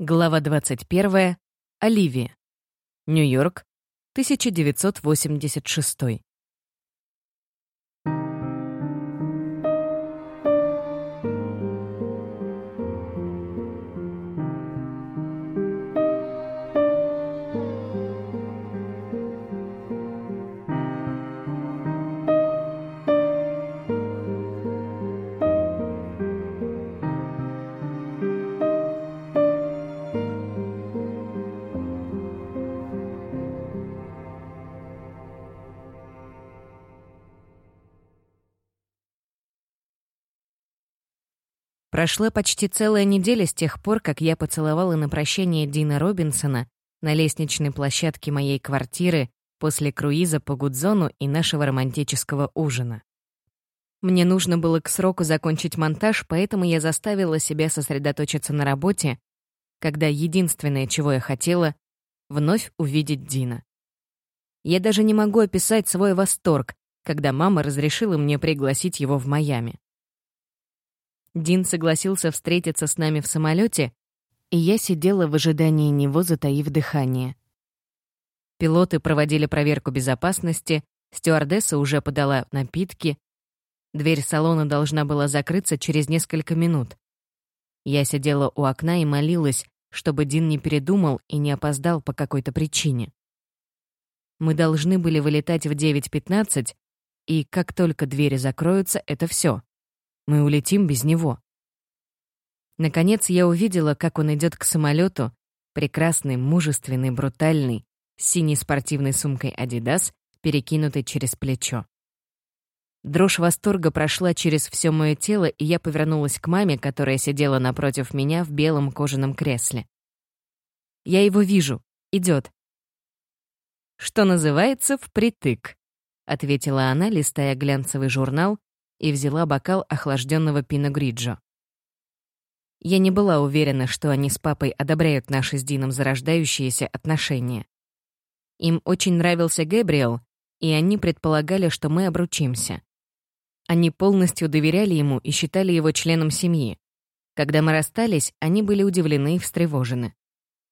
Глава 21. Оливия. Нью-Йорк, 1986. Прошла почти целая неделя с тех пор, как я поцеловала на прощание Дина Робинсона на лестничной площадке моей квартиры после круиза по Гудзону и нашего романтического ужина. Мне нужно было к сроку закончить монтаж, поэтому я заставила себя сосредоточиться на работе, когда единственное, чего я хотела, вновь увидеть Дина. Я даже не могу описать свой восторг, когда мама разрешила мне пригласить его в Майами. Дин согласился встретиться с нами в самолете, и я сидела в ожидании него, затаив дыхание. Пилоты проводили проверку безопасности, стюардесса уже подала напитки, дверь салона должна была закрыться через несколько минут. Я сидела у окна и молилась, чтобы Дин не передумал и не опоздал по какой-то причине. Мы должны были вылетать в 9.15, и как только двери закроются, это все. Мы улетим без него. Наконец я увидела, как он идет к самолету, прекрасный, мужественный, брутальный, с синей спортивной сумкой Adidas, перекинутой через плечо. Дрожь восторга прошла через все мое тело, и я повернулась к маме, которая сидела напротив меня в белом кожаном кресле. «Я его вижу. Идет. «Что называется, впритык», — ответила она, листая глянцевый журнал, и взяла бокал охлажденного пино-гриджо. Я не была уверена, что они с папой одобряют наши с Дином зарождающиеся отношения. Им очень нравился Гэбриэл, и они предполагали, что мы обручимся. Они полностью доверяли ему и считали его членом семьи. Когда мы расстались, они были удивлены и встревожены.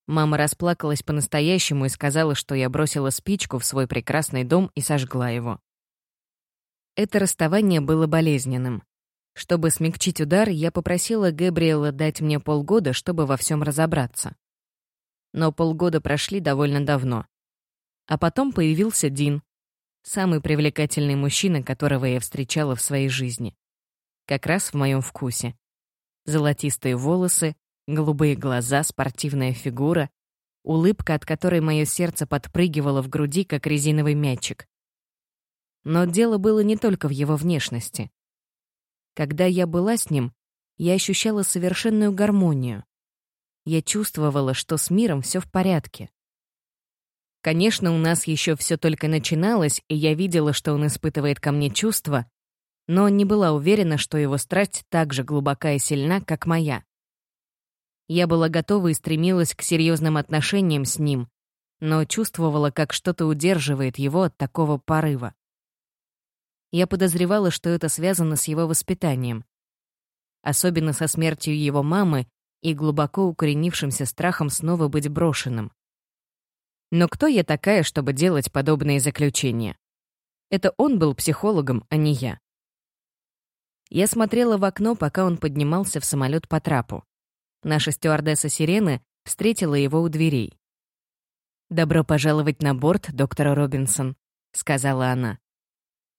Мама расплакалась по-настоящему и сказала, что я бросила спичку в свой прекрасный дом и сожгла его. Это расставание было болезненным. Чтобы смягчить удар, я попросила Гэбриэла дать мне полгода, чтобы во всем разобраться. Но полгода прошли довольно давно. А потом появился Дин, самый привлекательный мужчина, которого я встречала в своей жизни. Как раз в моем вкусе. Золотистые волосы, голубые глаза, спортивная фигура, улыбка, от которой мое сердце подпрыгивало в груди, как резиновый мячик. Но дело было не только в его внешности. Когда я была с ним, я ощущала совершенную гармонию. Я чувствовала, что с миром все в порядке. Конечно, у нас еще все только начиналось, и я видела, что он испытывает ко мне чувства, но не была уверена, что его страсть так же глубока и сильна, как моя. Я была готова и стремилась к серьезным отношениям с ним, но чувствовала, как что-то удерживает его от такого порыва. Я подозревала, что это связано с его воспитанием. Особенно со смертью его мамы и глубоко укоренившимся страхом снова быть брошенным. Но кто я такая, чтобы делать подобные заключения? Это он был психологом, а не я. Я смотрела в окно, пока он поднимался в самолет по трапу. Наша стюардесса Сирены встретила его у дверей. «Добро пожаловать на борт, доктор Робинсон», — сказала она.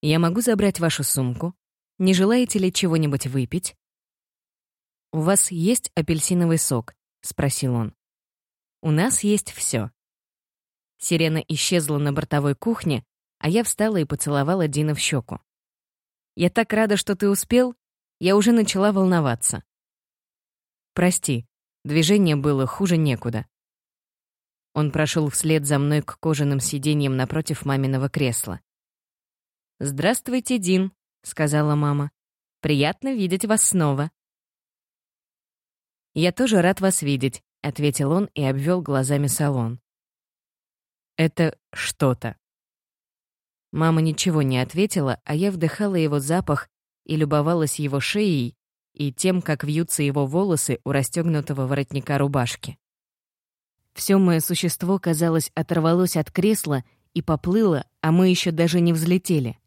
Я могу забрать вашу сумку? Не желаете ли чего-нибудь выпить? У вас есть апельсиновый сок? спросил он. У нас есть все. Сирена исчезла на бортовой кухне, а я встала и поцеловала Дина в щеку. «Я так рада, что ты успел. Я уже начала волноваться». «Прости, движение было хуже некуда». Он прошел вслед за мной к кожаным сиденьям напротив маминого кресла. «Здравствуйте, Дин», — сказала мама. «Приятно видеть вас снова». «Я тоже рад вас видеть», — ответил он и обвел глазами салон. «Это что-то». Мама ничего не ответила, а я вдыхала его запах и любовалась его шеей и тем, как вьются его волосы у расстегнутого воротника рубашки. Все мое существо, казалось, оторвалось от кресла и поплыло, а мы еще даже не взлетели.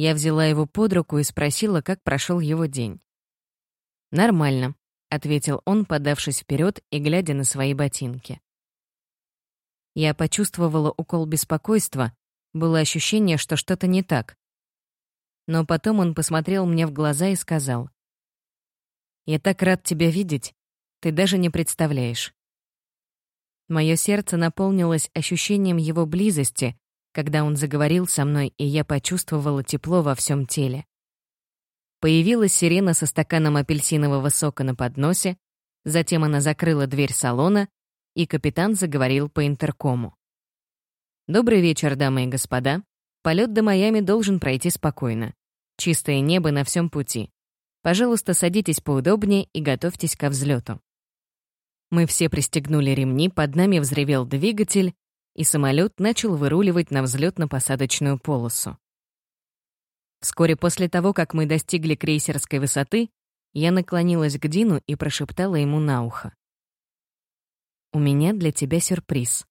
Я взяла его под руку и спросила, как прошел его день. «Нормально», — ответил он, подавшись вперед и глядя на свои ботинки. Я почувствовала укол беспокойства, было ощущение, что что-то не так. Но потом он посмотрел мне в глаза и сказал, «Я так рад тебя видеть, ты даже не представляешь». Мое сердце наполнилось ощущением его близости, когда он заговорил со мной, и я почувствовала тепло во всем теле. Появилась сирена со стаканом апельсинового сока на подносе, затем она закрыла дверь салона, и капитан заговорил по интеркому. «Добрый вечер, дамы и господа. Полет до Майами должен пройти спокойно. Чистое небо на всем пути. Пожалуйста, садитесь поудобнее и готовьтесь ко взлету. Мы все пристегнули ремни, под нами взревел двигатель, и самолет начал выруливать на взлетно-посадочную полосу. Вскоре после того, как мы достигли крейсерской высоты, я наклонилась к Дину и прошептала ему на ухо. «У меня для тебя сюрприз».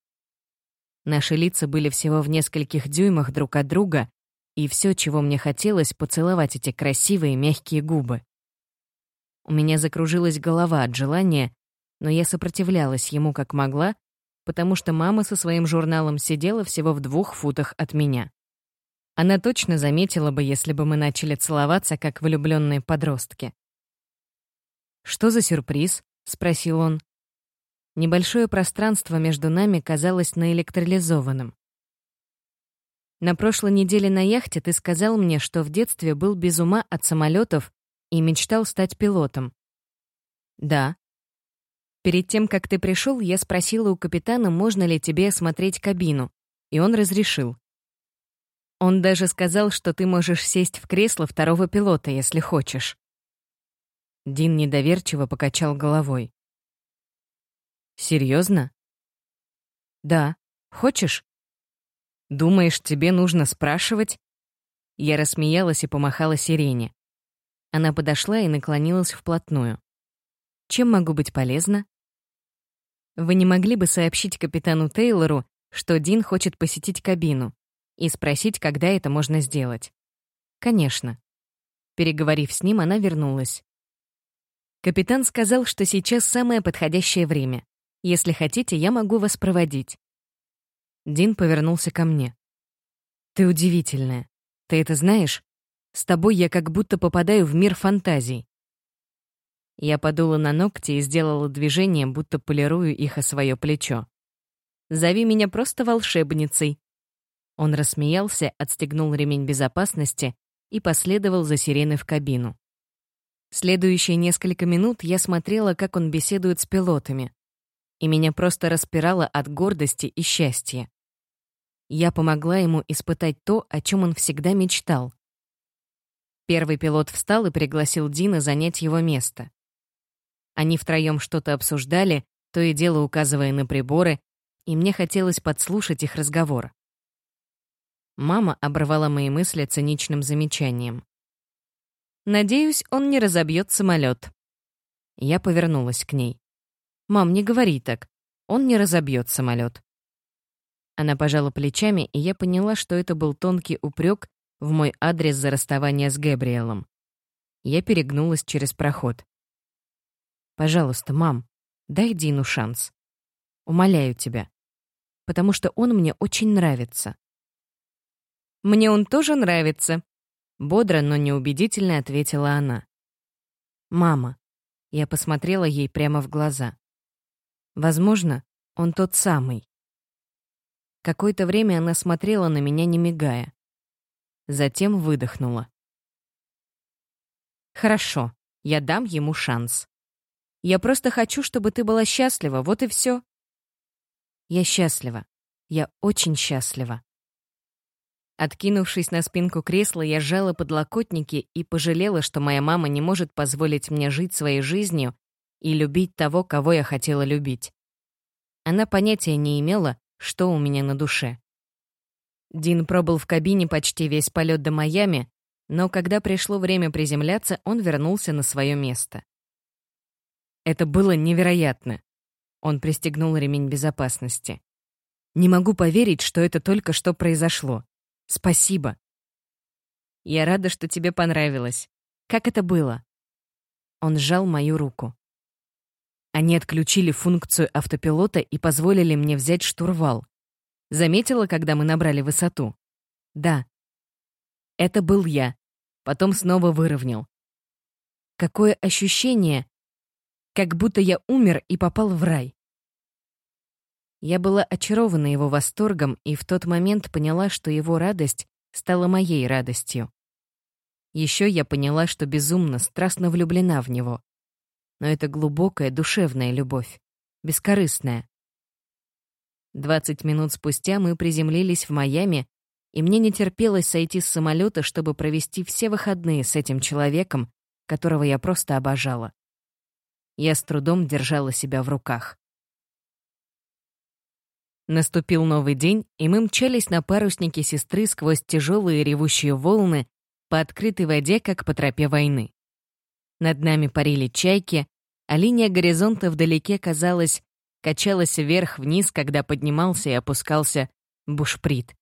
Наши лица были всего в нескольких дюймах друг от друга, и все, чего мне хотелось, поцеловать эти красивые мягкие губы. У меня закружилась голова от желания, но я сопротивлялась ему как могла, потому что мама со своим журналом сидела всего в двух футах от меня. Она точно заметила бы, если бы мы начали целоваться, как влюбленные подростки. «Что за сюрприз?» — спросил он. Небольшое пространство между нами казалось наэлектролизованным. На прошлой неделе на яхте ты сказал мне, что в детстве был без ума от самолетов и мечтал стать пилотом. Да, Перед тем, как ты пришел, я спросила у капитана, можно ли тебе осмотреть кабину, и он разрешил. Он даже сказал, что ты можешь сесть в кресло второго пилота, если хочешь. Дин недоверчиво покачал головой. Серьезно? Да. Хочешь? Думаешь, тебе нужно спрашивать? Я рассмеялась и помахала сирене. Она подошла и наклонилась вплотную. Чем могу быть полезна? Вы не могли бы сообщить капитану Тейлору, что Дин хочет посетить кабину, и спросить, когда это можно сделать? Конечно. Переговорив с ним, она вернулась. Капитан сказал, что сейчас самое подходящее время. Если хотите, я могу вас проводить. Дин повернулся ко мне. Ты удивительная. Ты это знаешь? С тобой я как будто попадаю в мир фантазий. Я подула на ногти и сделала движение, будто полирую их о свое плечо. «Зови меня просто волшебницей». Он рассмеялся, отстегнул ремень безопасности и последовал за сиреной в кабину. Следующие несколько минут я смотрела, как он беседует с пилотами, и меня просто распирало от гордости и счастья. Я помогла ему испытать то, о чем он всегда мечтал. Первый пилот встал и пригласил Дина занять его место. Они втроем что-то обсуждали, то и дело указывая на приборы, и мне хотелось подслушать их разговор. Мама оборвала мои мысли циничным замечанием. «Надеюсь, он не разобьет самолет. Я повернулась к ней. «Мам, не говори так. Он не разобьет самолет. Она пожала плечами, и я поняла, что это был тонкий упрек в мой адрес за расставание с Гэбриэлом. Я перегнулась через проход. Пожалуйста, мам, дай Дину шанс. Умоляю тебя. Потому что он мне очень нравится. Мне он тоже нравится. Бодро, но неубедительно ответила она. Мама. Я посмотрела ей прямо в глаза. Возможно, он тот самый. Какое-то время она смотрела на меня, не мигая. Затем выдохнула. «Хорошо, я дам ему шанс. Я просто хочу, чтобы ты была счастлива, вот и все. Я счастлива. Я очень счастлива. Откинувшись на спинку кресла, я сжала подлокотники и пожалела, что моя мама не может позволить мне жить своей жизнью и любить того, кого я хотела любить. Она понятия не имела, что у меня на душе. Дин пробыл в кабине почти весь полет до Майами, но когда пришло время приземляться, он вернулся на свое место. Это было невероятно. Он пристегнул ремень безопасности. «Не могу поверить, что это только что произошло. Спасибо». «Я рада, что тебе понравилось. Как это было?» Он сжал мою руку. Они отключили функцию автопилота и позволили мне взять штурвал. Заметила, когда мы набрали высоту? Да. Это был я. Потом снова выровнял. Какое ощущение, как будто я умер и попал в рай. Я была очарована его восторгом и в тот момент поняла, что его радость стала моей радостью. Еще я поняла, что безумно, страстно влюблена в него. Но это глубокая, душевная любовь, бескорыстная. Двадцать минут спустя мы приземлились в Майами, и мне не терпелось сойти с самолета, чтобы провести все выходные с этим человеком, которого я просто обожала. Я с трудом держала себя в руках. Наступил новый день, и мы мчались на паруснике сестры сквозь тяжелые ревущие волны по открытой воде, как по тропе войны. Над нами парили чайки, а линия горизонта вдалеке, казалось, качалась вверх-вниз, когда поднимался и опускался бушприт.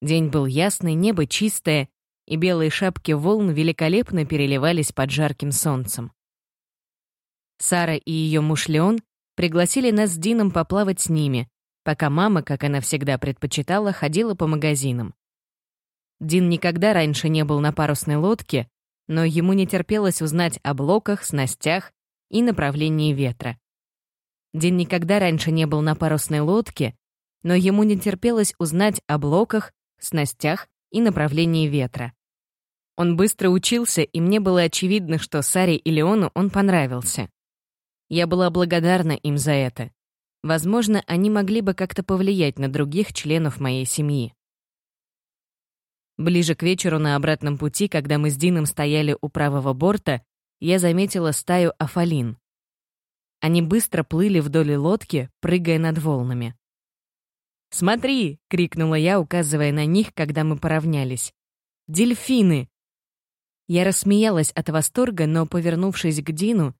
День был ясный, небо чистое, и белые шапки волн великолепно переливались под жарким солнцем. Сара и ее муж Леон пригласили нас с Дином поплавать с ними, пока мама, как она всегда предпочитала, ходила по магазинам. Дин никогда раньше не был на парусной лодке, но ему не терпелось узнать о блоках, снастях и направлении ветра. Дин никогда раньше не был на парусной лодке, но ему не терпелось узнать о блоках, снастях и направлении ветра. Он быстро учился, и мне было очевидно, что Саре и Леону он понравился. Я была благодарна им за это. Возможно, они могли бы как-то повлиять на других членов моей семьи. Ближе к вечеру на обратном пути, когда мы с Дином стояли у правого борта, я заметила стаю афалин. Они быстро плыли вдоль лодки, прыгая над волнами. «Смотри!» — крикнула я, указывая на них, когда мы поравнялись. «Дельфины!» Я рассмеялась от восторга, но, повернувшись к Дину,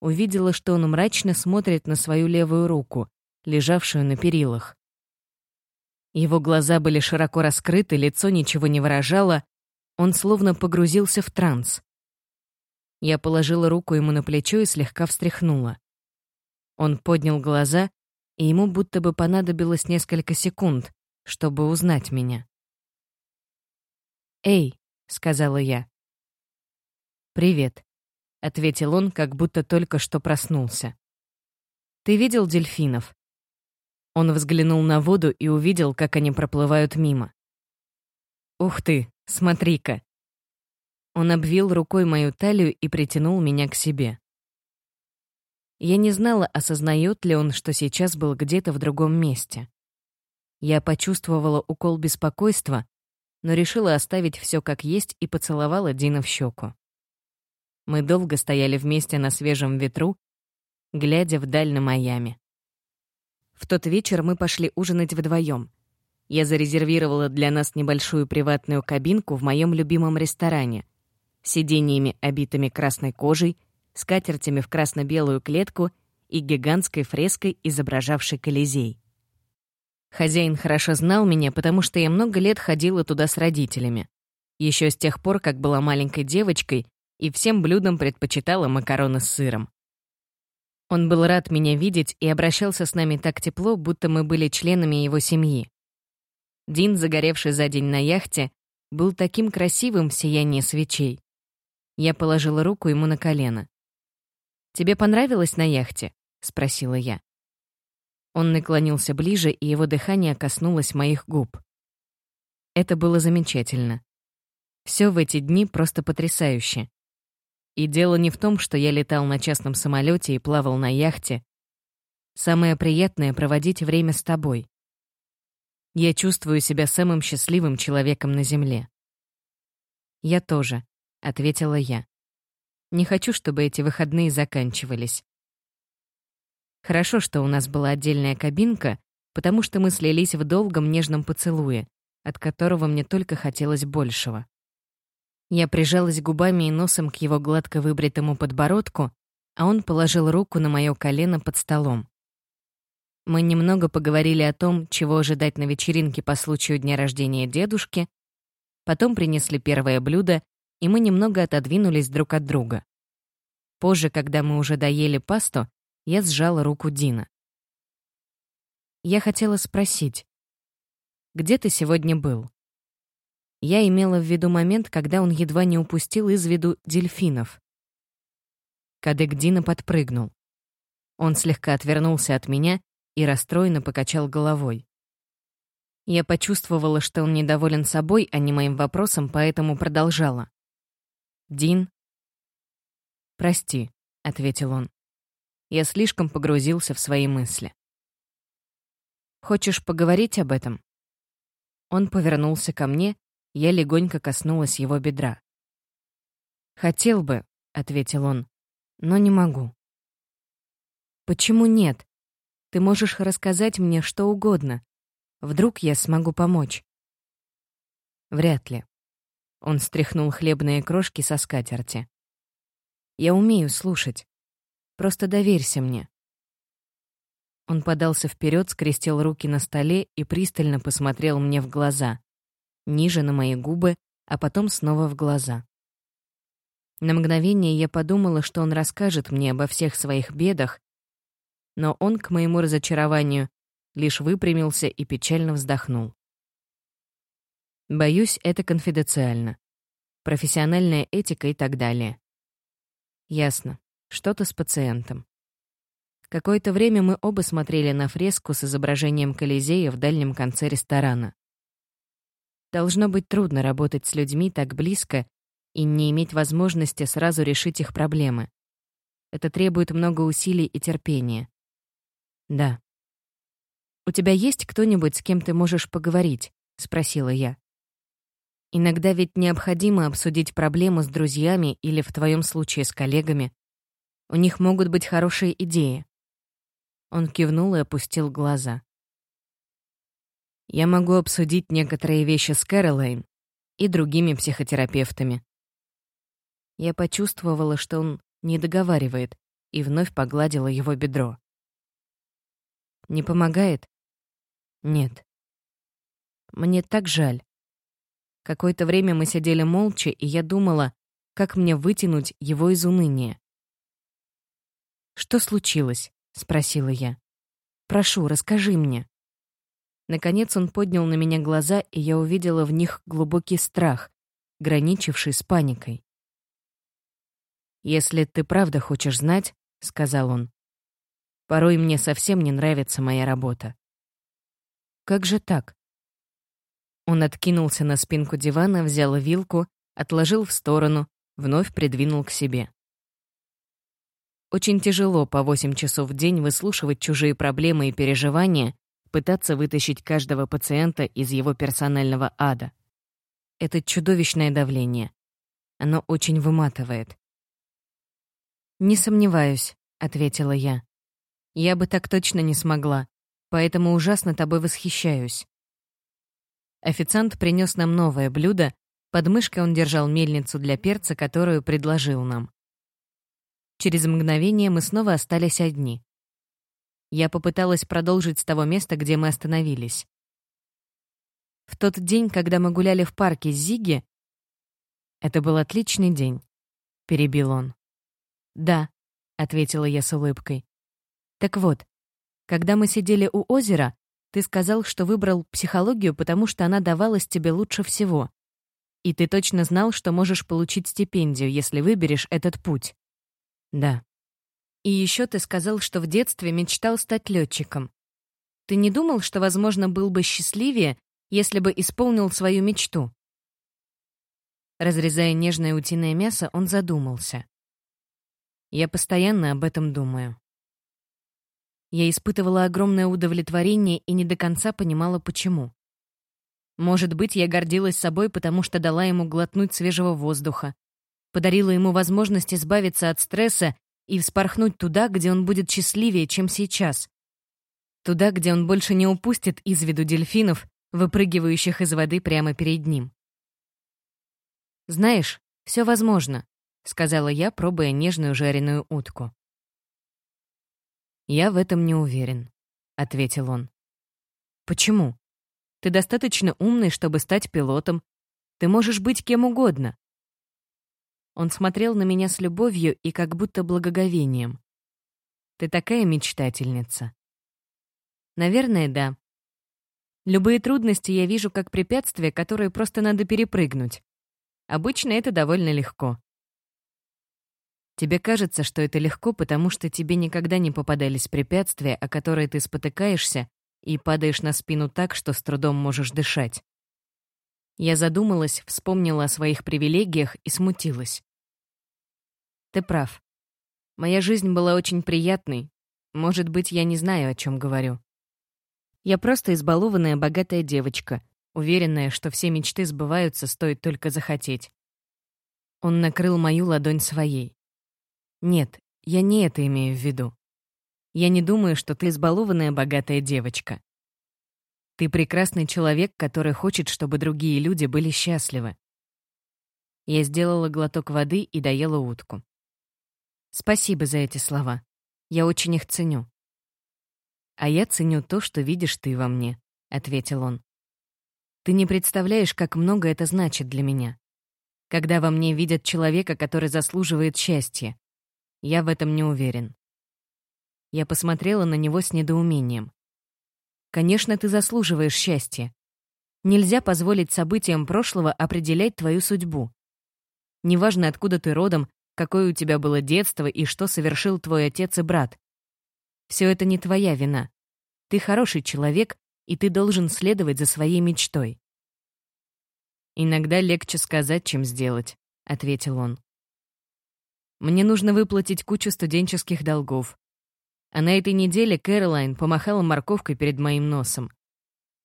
увидела, что он мрачно смотрит на свою левую руку, лежавшую на перилах. Его глаза были широко раскрыты, лицо ничего не выражало, он словно погрузился в транс. Я положила руку ему на плечо и слегка встряхнула. Он поднял глаза, и ему будто бы понадобилось несколько секунд, чтобы узнать меня. «Эй», — сказала я. «Привет», — ответил он, как будто только что проснулся. «Ты видел дельфинов?» Он взглянул на воду и увидел, как они проплывают мимо. «Ух ты, смотри-ка!» Он обвил рукой мою талию и притянул меня к себе. Я не знала, осознает ли он, что сейчас был где-то в другом месте. Я почувствовала укол беспокойства, но решила оставить все как есть и поцеловала Дина в щеку. Мы долго стояли вместе на свежем ветру, глядя вдаль на Майами. В тот вечер мы пошли ужинать вдвоем. Я зарезервировала для нас небольшую приватную кабинку в моем любимом ресторане, сиденьями, обитыми красной кожей, скатертями в красно-белую клетку и гигантской фреской, изображавшей Колизей. Хозяин хорошо знал меня, потому что я много лет ходила туда с родителями. Еще с тех пор, как была маленькой девочкой, и всем блюдам предпочитала макароны с сыром. Он был рад меня видеть и обращался с нами так тепло, будто мы были членами его семьи. Дин, загоревший за день на яхте, был таким красивым в сиянии свечей. Я положила руку ему на колено. «Тебе понравилось на яхте?» — спросила я. Он наклонился ближе, и его дыхание коснулось моих губ. Это было замечательно. Все в эти дни просто потрясающе. И дело не в том, что я летал на частном самолете и плавал на яхте. Самое приятное — проводить время с тобой. Я чувствую себя самым счастливым человеком на Земле. «Я тоже», — ответила я. Не хочу, чтобы эти выходные заканчивались. Хорошо, что у нас была отдельная кабинка, потому что мы слились в долгом нежном поцелуе, от которого мне только хотелось большего. Я прижалась губами и носом к его гладко выбритому подбородку, а он положил руку на мое колено под столом. Мы немного поговорили о том, чего ожидать на вечеринке по случаю дня рождения дедушки, потом принесли первое блюдо, и мы немного отодвинулись друг от друга. Позже, когда мы уже доели пасту, я сжала руку Дина. Я хотела спросить, где ты сегодня был? Я имела в виду момент, когда он едва не упустил из виду дельфинов. Кадык Дина подпрыгнул. Он слегка отвернулся от меня и расстроенно покачал головой. Я почувствовала, что он недоволен собой, а не моим вопросом, поэтому продолжала. «Дин?» «Прости», — ответил он. Я слишком погрузился в свои мысли. «Хочешь поговорить об этом?» Он повернулся ко мне, я легонько коснулась его бедра. «Хотел бы», — ответил он, — «но не могу». «Почему нет? Ты можешь рассказать мне что угодно. Вдруг я смогу помочь?» «Вряд ли». Он стряхнул хлебные крошки со скатерти. «Я умею слушать. Просто доверься мне». Он подался вперед, скрестил руки на столе и пристально посмотрел мне в глаза. Ниже на мои губы, а потом снова в глаза. На мгновение я подумала, что он расскажет мне обо всех своих бедах, но он, к моему разочарованию, лишь выпрямился и печально вздохнул. Боюсь, это конфиденциально. Профессиональная этика и так далее. Ясно. Что-то с пациентом. Какое-то время мы оба смотрели на фреску с изображением Колизея в дальнем конце ресторана. Должно быть трудно работать с людьми так близко и не иметь возможности сразу решить их проблемы. Это требует много усилий и терпения. Да. «У тебя есть кто-нибудь, с кем ты можешь поговорить?» — спросила я. Иногда ведь необходимо обсудить проблему с друзьями или, в твоем случае, с коллегами. У них могут быть хорошие идеи. Он кивнул и опустил глаза. Я могу обсудить некоторые вещи с Кэролайн и другими психотерапевтами. Я почувствовала, что он не договаривает, и вновь погладила его бедро. Не помогает? Нет. Мне так жаль. Какое-то время мы сидели молча, и я думала, как мне вытянуть его из уныния. «Что случилось?» — спросила я. «Прошу, расскажи мне». Наконец он поднял на меня глаза, и я увидела в них глубокий страх, граничивший с паникой. «Если ты правда хочешь знать», — сказал он, — «порой мне совсем не нравится моя работа». «Как же так?» Он откинулся на спинку дивана, взял вилку, отложил в сторону, вновь придвинул к себе. Очень тяжело по 8 часов в день выслушивать чужие проблемы и переживания, пытаться вытащить каждого пациента из его персонального ада. Это чудовищное давление. Оно очень выматывает. «Не сомневаюсь», — ответила я. «Я бы так точно не смогла, поэтому ужасно тобой восхищаюсь». Официант принес нам новое блюдо, под мышкой он держал мельницу для перца, которую предложил нам. Через мгновение мы снова остались одни. Я попыталась продолжить с того места, где мы остановились. В тот день, когда мы гуляли в парке с Зиги, это был отличный день, — перебил он. «Да», — ответила я с улыбкой. «Так вот, когда мы сидели у озера, ты сказал, что выбрал психологию, потому что она давалась тебе лучше всего. И ты точно знал, что можешь получить стипендию, если выберешь этот путь. Да. И еще ты сказал, что в детстве мечтал стать летчиком. Ты не думал, что, возможно, был бы счастливее, если бы исполнил свою мечту? Разрезая нежное утиное мясо, он задумался. Я постоянно об этом думаю. Я испытывала огромное удовлетворение и не до конца понимала, почему. Может быть, я гордилась собой, потому что дала ему глотнуть свежего воздуха, подарила ему возможность избавиться от стресса и вспорхнуть туда, где он будет счастливее, чем сейчас. Туда, где он больше не упустит из виду дельфинов, выпрыгивающих из воды прямо перед ним. «Знаешь, все возможно», — сказала я, пробуя нежную жареную утку. «Я в этом не уверен», — ответил он. «Почему? Ты достаточно умный, чтобы стать пилотом. Ты можешь быть кем угодно». Он смотрел на меня с любовью и как будто благоговением. «Ты такая мечтательница». «Наверное, да. Любые трудности я вижу как препятствия, которые просто надо перепрыгнуть. Обычно это довольно легко. Тебе кажется, что это легко, потому что тебе никогда не попадались препятствия, о которые ты спотыкаешься и падаешь на спину так, что с трудом можешь дышать. Я задумалась, вспомнила о своих привилегиях и смутилась. Ты прав. Моя жизнь была очень приятной. Может быть, я не знаю, о чем говорю. Я просто избалованная богатая девочка, уверенная, что все мечты сбываются, стоит только захотеть. Он накрыл мою ладонь своей. Нет, я не это имею в виду. Я не думаю, что ты избалованная богатая девочка. Ты прекрасный человек, который хочет, чтобы другие люди были счастливы. Я сделала глоток воды и доела утку. Спасибо за эти слова. Я очень их ценю. А я ценю то, что видишь ты во мне, ответил он. Ты не представляешь, как много это значит для меня. Когда во мне видят человека, который заслуживает счастья, я в этом не уверен. Я посмотрела на него с недоумением. Конечно, ты заслуживаешь счастья. Нельзя позволить событиям прошлого определять твою судьбу. Неважно, откуда ты родом, какое у тебя было детство и что совершил твой отец и брат. Все это не твоя вина. Ты хороший человек, и ты должен следовать за своей мечтой. «Иногда легче сказать, чем сделать», — ответил он. Мне нужно выплатить кучу студенческих долгов. А на этой неделе Кэролайн помахала морковкой перед моим носом.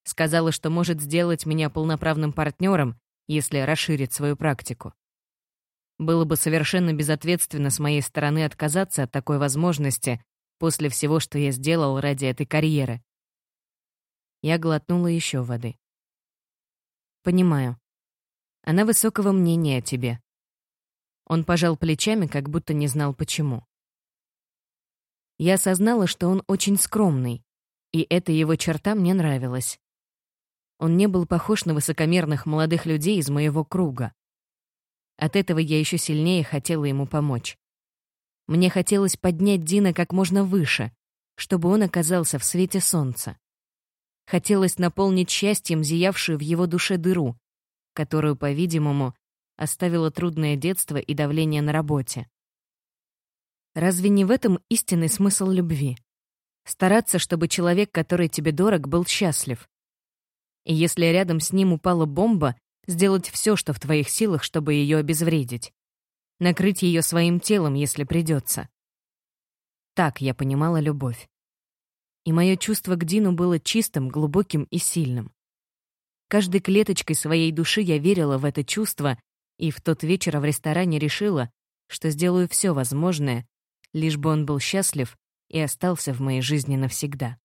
Сказала, что может сделать меня полноправным партнером, если расширит свою практику. Было бы совершенно безответственно с моей стороны отказаться от такой возможности после всего, что я сделал ради этой карьеры. Я глотнула еще воды. «Понимаю. Она высокого мнения о тебе. Он пожал плечами, как будто не знал почему. Я осознала, что он очень скромный, и эта его черта мне нравилась. Он не был похож на высокомерных молодых людей из моего круга. От этого я еще сильнее хотела ему помочь. Мне хотелось поднять Дина как можно выше, чтобы он оказался в свете солнца. Хотелось наполнить счастьем зиявшую в его душе дыру, которую, по-видимому, оставило трудное детство и давление на работе. Разве не в этом истинный смысл любви? Стараться, чтобы человек, который тебе дорог, был счастлив. И если рядом с ним упала бомба, сделать все, что в твоих силах, чтобы ее обезвредить. Накрыть ее своим телом, если придется. Так я понимала любовь. И мое чувство к Дину было чистым, глубоким и сильным. Каждой клеточкой своей души я верила в это чувство и в тот вечер в ресторане решила, что сделаю все возможное, лишь бы он был счастлив и остался в моей жизни навсегда.